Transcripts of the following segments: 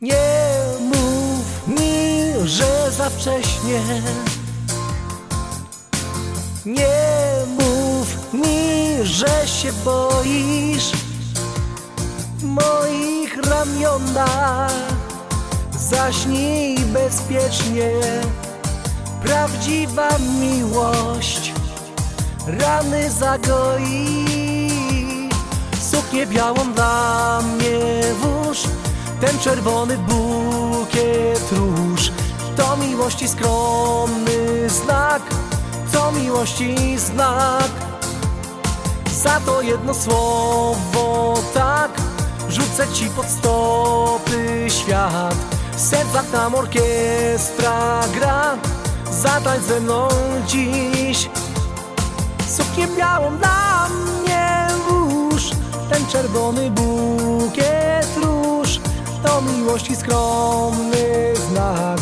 Nie mów mi, że za wcześnie. Nie mów mi, że się boisz w moich ramionach. Zaśnij bezpiecznie, prawdziwa miłość rany zagoi. Suknię białą dla mnie włóż, ten czerwony bukiet róż. To miłości skromny znak, to miłości znak. Za to jedno słowo tak, rzucę ci pod stopy świat. W sercach nam orkiestra gra, zatańcz ze mną dziś. Suknię białą dla mnie włóż Ten czerwony bukiet róż To miłości skromny znak.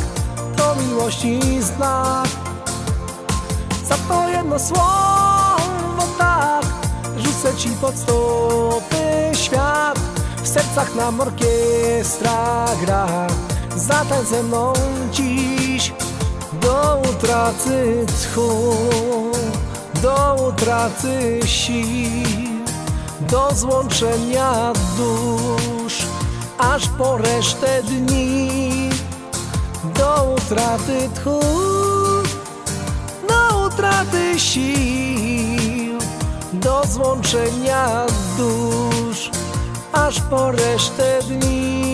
To miłości znak. Za to jedno słowo tak. Rzucę ci pod stopy świat. W sercach nam orkiestra gra. Zatańcz ze mną dziś do utraty tchu, do utraty sił, do złączenia dusz, aż po resztę dni, do utraty tchu, do utraty sił, do złączenia dusz, aż po resztę dni.